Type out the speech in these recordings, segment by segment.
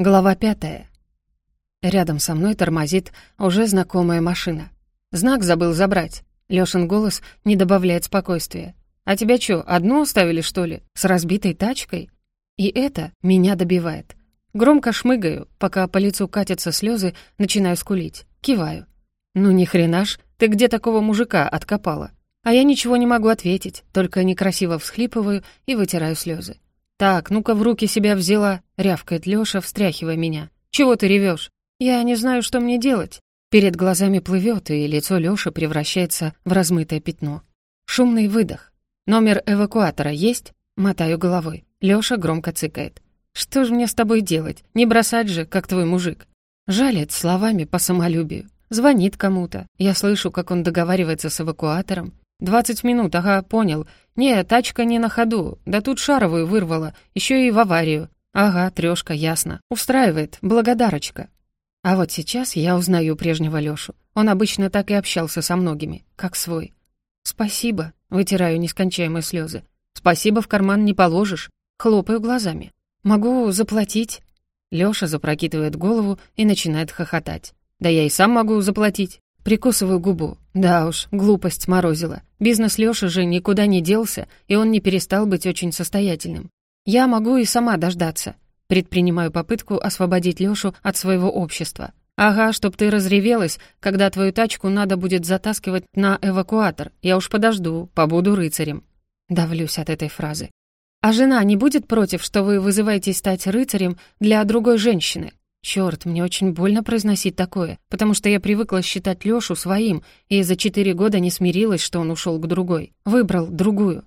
Глава пятая. Рядом со мной тормозит уже знакомая машина. Знак забыл забрать. Лёшин голос не добавляет спокойствия. «А тебя чё, одну оставили, что ли? С разбитой тачкой?» И это меня добивает. Громко шмыгаю, пока по лицу катятся слезы, начинаю скулить. Киваю. «Ну ни хрена ж, ты где такого мужика откопала?» А я ничего не могу ответить, только некрасиво всхлипываю и вытираю слезы. «Так, ну-ка в руки себя взяла», — рявкает Лёша, встряхивая меня. «Чего ты ревёшь? Я не знаю, что мне делать». Перед глазами плывёт, и лицо Лёши превращается в размытое пятно. Шумный выдох. «Номер эвакуатора есть?» Мотаю головой. Лёша громко цыкает. «Что же мне с тобой делать? Не бросать же, как твой мужик». Жалит словами по самолюбию. Звонит кому-то. Я слышу, как он договаривается с эвакуатором. «Двадцать минут, ага, понял. Не, тачка не на ходу. Да тут шаровую вырвала, еще и в аварию. Ага, трешка, ясно. Устраивает, благодарочка». А вот сейчас я узнаю прежнего Лёшу. Он обычно так и общался со многими, как свой. «Спасибо», — вытираю нескончаемые слезы. «Спасибо в карман не положишь». Хлопаю глазами. «Могу заплатить?» Лёша запрокидывает голову и начинает хохотать. «Да я и сам могу заплатить». Прикусываю губу. Да уж, глупость морозила. Бизнес Лёши же никуда не делся, и он не перестал быть очень состоятельным. Я могу и сама дождаться. Предпринимаю попытку освободить Лёшу от своего общества. Ага, чтоб ты разревелась, когда твою тачку надо будет затаскивать на эвакуатор. Я уж подожду, побуду рыцарем. Давлюсь от этой фразы. А жена не будет против, что вы вызываетесь стать рыцарем для другой женщины? Чёрт, мне очень больно произносить такое, потому что я привыкла считать Лёшу своим и за четыре года не смирилась, что он ушёл к другой. Выбрал другую.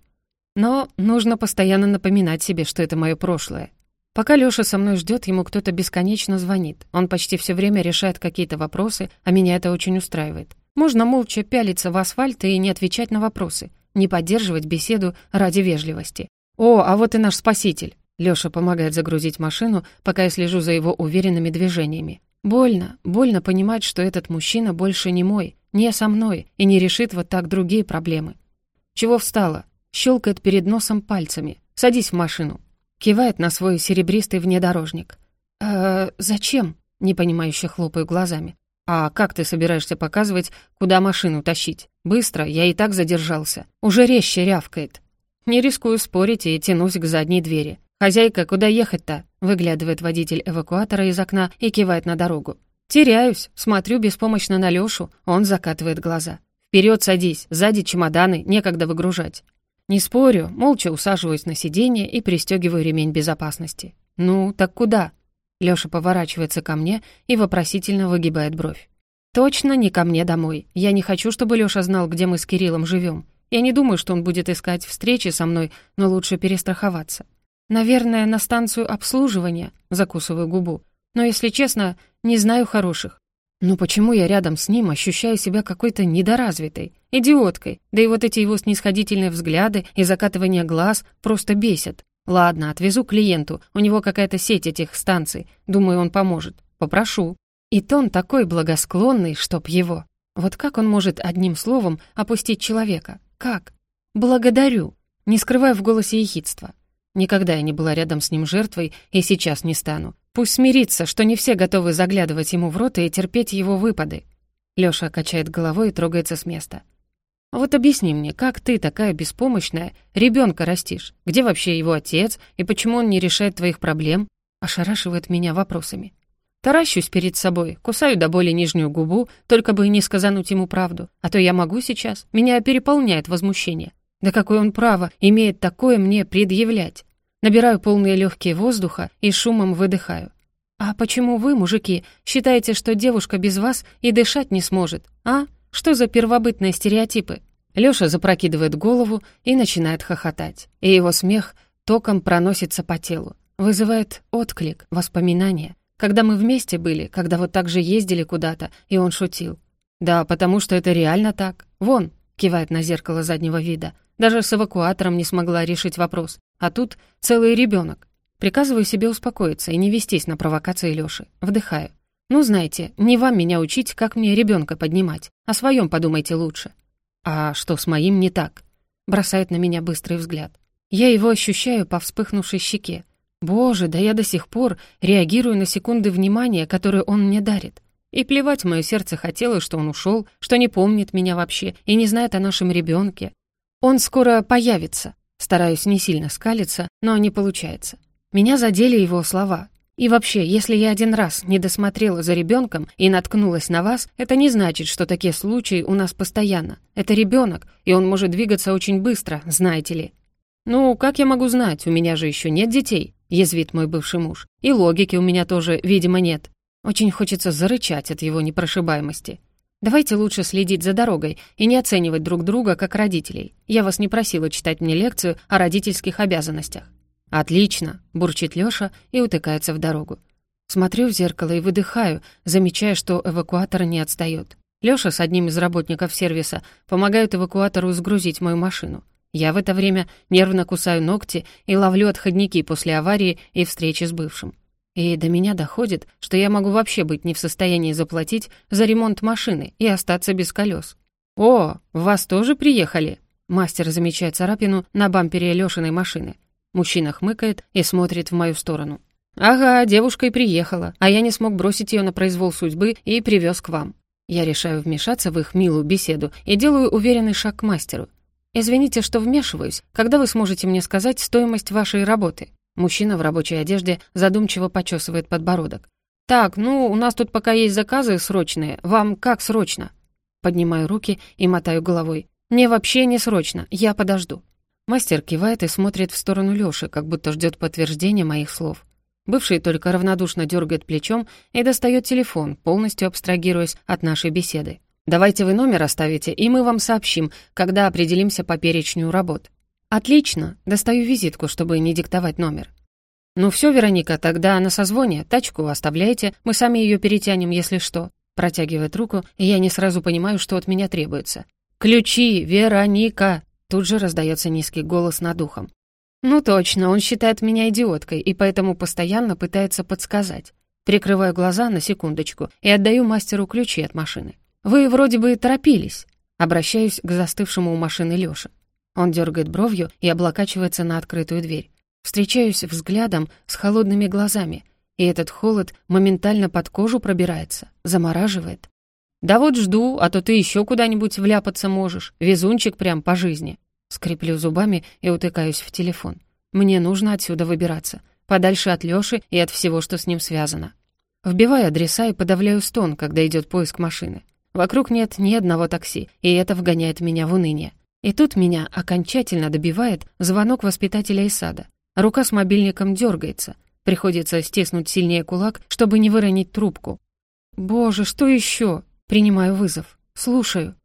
Но нужно постоянно напоминать себе, что это моё прошлое. Пока Лёша со мной ждёт, ему кто-то бесконечно звонит. Он почти всё время решает какие-то вопросы, а меня это очень устраивает. Можно молча пялиться в асфальт и не отвечать на вопросы, не поддерживать беседу ради вежливости. «О, а вот и наш спаситель!» Лёша помогает загрузить машину, пока я слежу за его уверенными движениями. Больно, больно понимать, что этот мужчина больше не мой, не со мной и не решит вот так другие проблемы. Чего встала? Щелкает перед носом пальцами. Садись в машину. Кивает на свой серебристый внедорожник. «Э, зачем?» — непонимающе хлопаю глазами. «А как ты собираешься показывать, куда машину тащить? Быстро, я и так задержался. Уже резче рявкает. Не рискую спорить и тянусь к задней двери. «Хозяйка, куда ехать-то?» — выглядывает водитель эвакуатора из окна и кивает на дорогу. «Теряюсь, смотрю беспомощно на Лёшу, он закатывает глаза. Вперед садись, сзади чемоданы, некогда выгружать». Не спорю, молча усаживаюсь на сиденье и пристегиваю ремень безопасности. «Ну, так куда?» Лёша поворачивается ко мне и вопросительно выгибает бровь. «Точно не ко мне домой. Я не хочу, чтобы Лёша знал, где мы с Кириллом живем. Я не думаю, что он будет искать встречи со мной, но лучше перестраховаться. Наверное, на станцию обслуживания, закусываю губу. Но, если честно, не знаю хороших. Но почему я рядом с ним ощущаю себя какой-то недоразвитой, идиоткой? Да и вот эти его снисходительные взгляды и закатывание глаз просто бесят. Ладно, отвезу клиенту, у него какая-то сеть этих станций. Думаю, он поможет. Попрошу. И тон такой благосклонный, чтоб его. Вот как он может одним словом опустить человека? Как? Благодарю. Не скрывая в голосе ехидства. Никогда я не была рядом с ним жертвой и сейчас не стану. Пусть смирится, что не все готовы заглядывать ему в рот и терпеть его выпады. Лёша качает головой и трогается с места. «Вот объясни мне, как ты, такая беспомощная, ребенка растишь? Где вообще его отец и почему он не решает твоих проблем?» Ошарашивает меня вопросами. Таращусь перед собой, кусаю до боли нижнюю губу, только бы не сказануть ему правду. А то я могу сейчас, меня переполняет возмущение. Да какое он право имеет такое мне предъявлять? Набираю полные легкие воздуха и шумом выдыхаю. А почему вы, мужики, считаете, что девушка без вас и дышать не сможет? А? Что за первобытные стереотипы? Лёша запрокидывает голову и начинает хохотать. И его смех током проносится по телу. Вызывает отклик, воспоминания. Когда мы вместе были, когда вот так же ездили куда-то, и он шутил. Да, потому что это реально так. Вон, кивает на зеркало заднего вида. Даже с эвакуатором не смогла решить вопрос. А тут целый ребенок. Приказываю себе успокоиться и не вестись на провокации Лёши. Вдыхаю. Ну, знаете, не вам меня учить, как мне ребенка поднимать. О своем подумайте лучше. А что с моим не так? Бросает на меня быстрый взгляд. Я его ощущаю по вспыхнувшей щеке. Боже, да я до сих пор реагирую на секунды внимания, которые он мне дарит. И плевать мое сердце хотело, что он ушел, что не помнит меня вообще и не знает о нашем ребенке. Он скоро появится. Стараюсь не сильно скалиться, но не получается. Меня задели его слова. И вообще, если я один раз не досмотрела за ребенком и наткнулась на вас, это не значит, что такие случаи у нас постоянно. Это ребенок, и он может двигаться очень быстро, знаете ли. «Ну, как я могу знать? У меня же еще нет детей», — язвит мой бывший муж. «И логики у меня тоже, видимо, нет. Очень хочется зарычать от его непрошибаемости. Давайте лучше следить за дорогой и не оценивать друг друга как родителей. Я вас не просила читать мне лекцию о родительских обязанностях». «Отлично», — бурчит Лёша и утыкается в дорогу. Смотрю в зеркало и выдыхаю, замечая, что эвакуатор не отстаёт. Лёша с одним из работников сервиса помогают эвакуатору сгрузить мою машину. Я в это время нервно кусаю ногти и ловлю отходники после аварии и встречи с бывшим. И до меня доходит, что я могу вообще быть не в состоянии заплатить за ремонт машины и остаться без колес. «О, вас тоже приехали?» Мастер замечает царапину на бампере Лёшиной машины. Мужчина хмыкает и смотрит в мою сторону. «Ага, девушка и приехала, а я не смог бросить ее на произвол судьбы и привез к вам. Я решаю вмешаться в их милую беседу и делаю уверенный шаг к мастеру. Извините, что вмешиваюсь. Когда вы сможете мне сказать стоимость вашей работы?» Мужчина в рабочей одежде задумчиво почесывает подбородок. «Так, ну, у нас тут пока есть заказы срочные. Вам как срочно?» Поднимаю руки и мотаю головой. «Мне вообще не срочно. Я подожду». Мастер кивает и смотрит в сторону Лёши, как будто ждёт подтверждения моих слов. Бывший только равнодушно дергает плечом и достает телефон, полностью абстрагируясь от нашей беседы. «Давайте вы номер оставите, и мы вам сообщим, когда определимся по перечню работ». «Отлично. Достаю визитку, чтобы не диктовать номер». «Ну все, Вероника, тогда на созвоне. Тачку оставляйте, мы сами ее перетянем, если что». Протягивает руку, и я не сразу понимаю, что от меня требуется. «Ключи, Вероника!» Тут же раздается низкий голос над ухом. «Ну точно, он считает меня идиоткой и поэтому постоянно пытается подсказать. Прикрываю глаза на секундочку и отдаю мастеру ключи от машины. Вы вроде бы торопились». Обращаюсь к застывшему у машины Лёше. Он дергает бровью и облокачивается на открытую дверь. Встречаюсь взглядом с холодными глазами, и этот холод моментально под кожу пробирается, замораживает. «Да вот жду, а то ты еще куда-нибудь вляпаться можешь. Везунчик прям по жизни». Скреплю зубами и утыкаюсь в телефон. Мне нужно отсюда выбираться, подальше от Лёши и от всего, что с ним связано. Вбиваю адреса и подавляю стон, когда идет поиск машины. Вокруг нет ни одного такси, и это вгоняет меня в уныние. И тут меня окончательно добивает звонок воспитателя из сада. Рука с мобильником дергается. Приходится стиснуть сильнее кулак, чтобы не выронить трубку. «Боже, что еще? Принимаю вызов. Слушаю.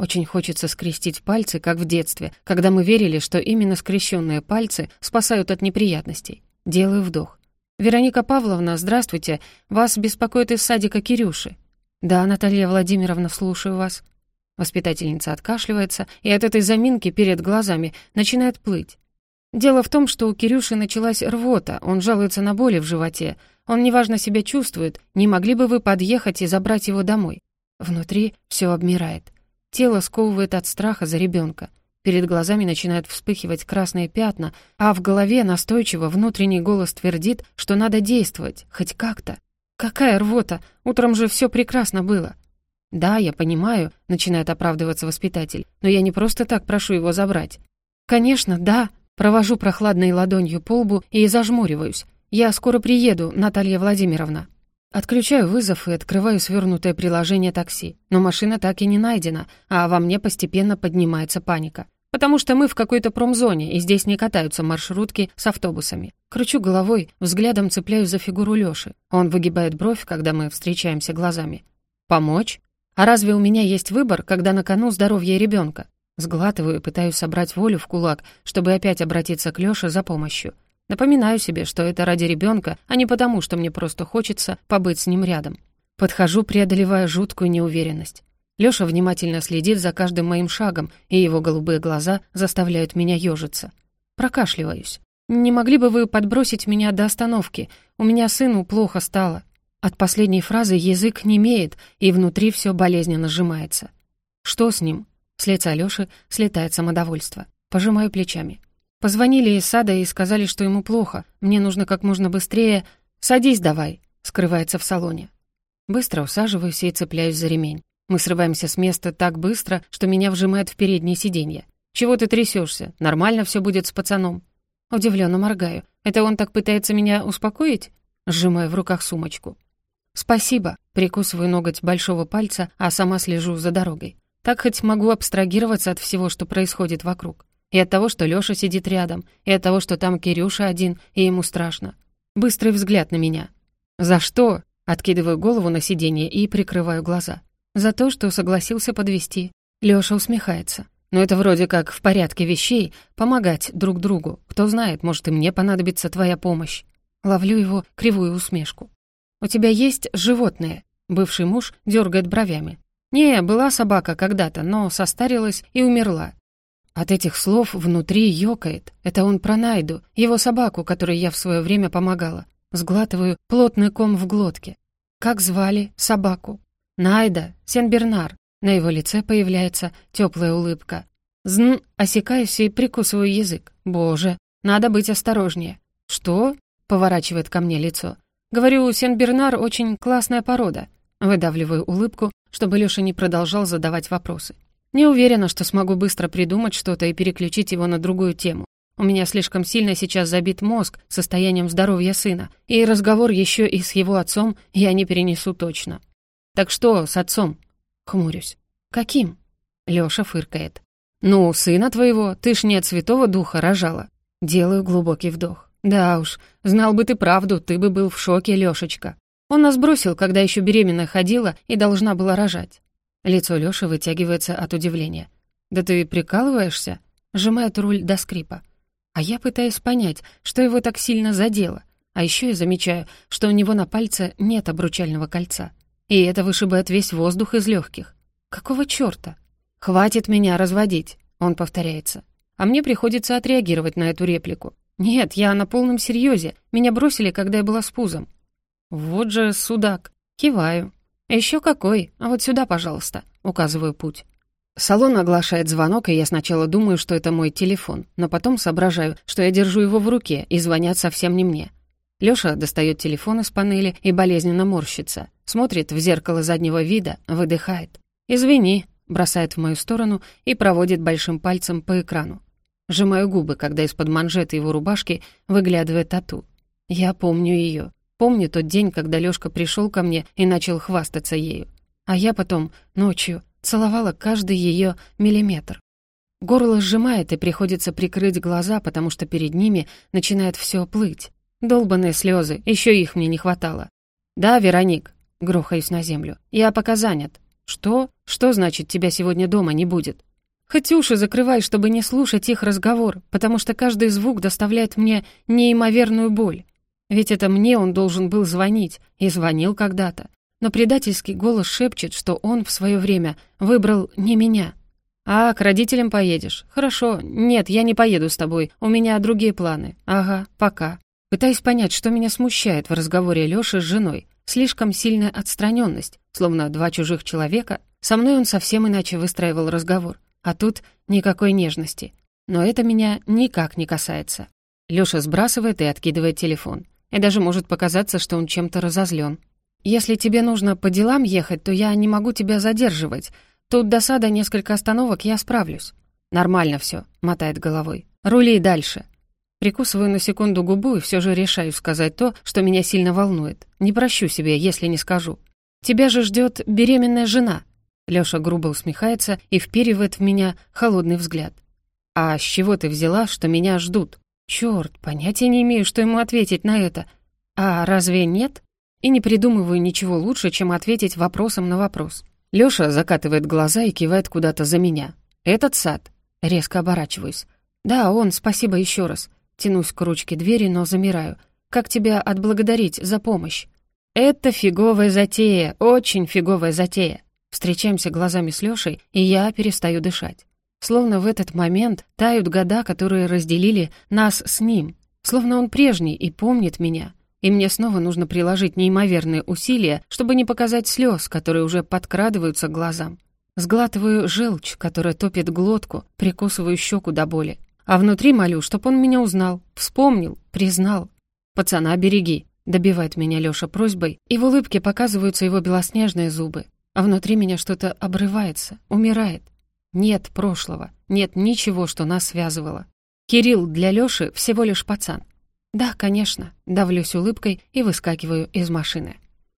Очень хочется скрестить пальцы, как в детстве, когда мы верили, что именно скрещенные пальцы спасают от неприятностей. Делаю вдох. «Вероника Павловна, здравствуйте. Вас беспокоит из садика Кирюши». «Да, Наталья Владимировна, слушаю вас». Воспитательница откашливается, и от этой заминки перед глазами начинает плыть. Дело в том, что у Кирюши началась рвота, он жалуется на боли в животе. Он неважно себя чувствует, не могли бы вы подъехать и забрать его домой? Внутри все обмирает. Тело сковывает от страха за ребенка. Перед глазами начинают вспыхивать красные пятна, а в голове настойчиво внутренний голос твердит, что надо действовать, хоть как-то. Какая рвота? Утром же все прекрасно было. «Да, я понимаю», — начинает оправдываться воспитатель, «но я не просто так прошу его забрать». «Конечно, да», — провожу прохладной ладонью по лбу и зажмуриваюсь. «Я скоро приеду, Наталья Владимировна». Отключаю вызов и открываю свернутое приложение такси, но машина так и не найдена, а во мне постепенно поднимается паника. Потому что мы в какой-то промзоне, и здесь не катаются маршрутки с автобусами. Кручу головой, взглядом цепляюсь за фигуру Лёши. Он выгибает бровь, когда мы встречаемся глазами. «Помочь?» А разве у меня есть выбор, когда на кону здоровье ребенка? Сглатываю и пытаюсь собрать волю в кулак, чтобы опять обратиться к Лёше за помощью. Напоминаю себе, что это ради ребенка, а не потому, что мне просто хочется побыть с ним рядом. Подхожу, преодолевая жуткую неуверенность. Лёша внимательно следит за каждым моим шагом, и его голубые глаза заставляют меня ёжиться. Прокашливаюсь. «Не могли бы вы подбросить меня до остановки? У меня сыну плохо стало». От последней фразы язык немеет, и внутри все болезненно сжимается. Что с ним? С лица Лёши слетает самодовольство. Пожимаю плечами. Позвонили из сада и сказали, что ему плохо. Мне нужно как можно быстрее... Садись давай, скрывается в салоне. Быстро усаживаюсь и цепляюсь за ремень. Мы срываемся с места так быстро, что меня вжимает в переднее сиденье. «Чего ты трясешься? Нормально все будет с пацаном». Удивленно моргаю. «Это он так пытается меня успокоить?» Сжимаю в руках сумочку. «Спасибо», — прикусываю ноготь большого пальца, а сама слежу за дорогой. Так хоть могу абстрагироваться от всего, что происходит вокруг. И от того, что Лёша сидит рядом, и от того, что там Кирюша один, и ему страшно. Быстрый взгляд на меня. «За что?» — откидываю голову на сиденье и прикрываю глаза. «За то, что согласился подвести. Лёша усмехается. «Но это вроде как в порядке вещей помогать друг другу. Кто знает, может, и мне понадобится твоя помощь». Ловлю его кривую усмешку. «У тебя есть животные?» Бывший муж дергает бровями. «Не, была собака когда-то, но состарилась и умерла». От этих слов внутри ёкает. Это он про Найду, его собаку, которой я в свое время помогала. Сглатываю плотный ком в глотке. Как звали собаку? Найда, Сен-Бернар. На его лице появляется теплая улыбка. Зн, осекаюсь и прикусываю язык. Боже, надо быть осторожнее. Что? Поворачивает ко мне лицо. Говорю, Сен-Бернар очень классная порода. Выдавливаю улыбку, чтобы Лёша не продолжал задавать вопросы. Не уверена, что смогу быстро придумать что-то и переключить его на другую тему. У меня слишком сильно сейчас забит мозг состоянием здоровья сына, и разговор еще и с его отцом я не перенесу точно. «Так что с отцом?» Хмурюсь. «Каким?» Лёша фыркает. «Ну, сына твоего, ты ж не от Святого Духа рожала». Делаю глубокий вдох. «Да уж, знал бы ты правду, ты бы был в шоке, Лёшечка. Он нас бросил, когда еще беременная ходила и должна была рожать». Лицо Лёши вытягивается от удивления. «Да ты прикалываешься?» Сжимает руль до скрипа. А я пытаюсь понять, что его так сильно задело. А еще я замечаю, что у него на пальце нет обручального кольца. И это вышибает весь воздух из легких. Какого чёрта? «Хватит меня разводить», — он повторяется. А мне приходится отреагировать на эту реплику. «Нет, я на полном серьезе. Меня бросили, когда я была с пузом». «Вот же судак». Киваю. Еще какой? А вот сюда, пожалуйста», — указываю путь. Салон оглашает звонок, и я сначала думаю, что это мой телефон, но потом соображаю, что я держу его в руке, и звонят совсем не мне. Лёша достает телефон из панели и болезненно морщится. Смотрит в зеркало заднего вида, выдыхает. «Извини», — бросает в мою сторону и проводит большим пальцем по экрану. Сжимаю губы, когда из-под манжеты его рубашки выглядывает тату. Я помню её. Помню тот день, когда Лёшка пришёл ко мне и начал хвастаться ею. А я потом, ночью, целовала каждый её миллиметр. Горло сжимает, и приходится прикрыть глаза, потому что перед ними начинает всё плыть. Долбанные слезы, еще их мне не хватало. «Да, Вероник», — грохаюсь на землю, — «я пока занят». «Что? Что значит, тебя сегодня дома не будет?» «Хоть уши закрывай, чтобы не слушать их разговор, потому что каждый звук доставляет мне неимоверную боль. Ведь это мне он должен был звонить, и звонил когда-то. Но предательский голос шепчет, что он в свое время выбрал не меня. «А, к родителям поедешь? Хорошо. Нет, я не поеду с тобой. У меня другие планы. Ага, пока». Пытаюсь понять, что меня смущает в разговоре Лёши с женой. Слишком сильная отстраненность, словно два чужих человека. Со мной он совсем иначе выстраивал разговор. А тут никакой нежности. Но это меня никак не касается. Лёша сбрасывает и откидывает телефон. И даже может показаться, что он чем-то разозлен. «Если тебе нужно по делам ехать, то я не могу тебя задерживать. Тут до сада несколько остановок, я справлюсь». «Нормально все, мотает головой. «Рули дальше». Прикусываю на секунду губу и все же решаю сказать то, что меня сильно волнует. Не прощу себе, если не скажу. «Тебя же ждет беременная жена». Лёша грубо усмехается и вперивает в меня холодный взгляд. «А с чего ты взяла, что меня ждут?» Черт, понятия не имею, что ему ответить на это. А разве нет? И не придумываю ничего лучше, чем ответить вопросом на вопрос. Лёша закатывает глаза и кивает куда-то за меня. «Этот сад?» Резко оборачиваюсь. «Да, он, спасибо еще раз. Тянусь к ручке двери, но замираю. «Как тебя отблагодарить за помощь?» «Это фиговая затея, очень фиговая затея». Встречаемся глазами с Лёшей, и я перестаю дышать. Словно в этот момент тают года, которые разделили нас с ним. Словно он прежний и помнит меня. И мне снова нужно приложить неимоверные усилия, чтобы не показать слез, которые уже подкрадываются к глазам. Сглатываю желчь, которая топит глотку, прикусываю щеку до боли. А внутри молю, чтоб он меня узнал, вспомнил, признал. «Пацана береги», — добивает меня Лёша просьбой, и в улыбке показываются его белоснежные зубы. А внутри меня что-то обрывается, умирает. Нет прошлого, нет ничего, что нас связывало. Кирилл для Лёши всего лишь пацан. Да, конечно, давлюсь улыбкой и выскакиваю из машины.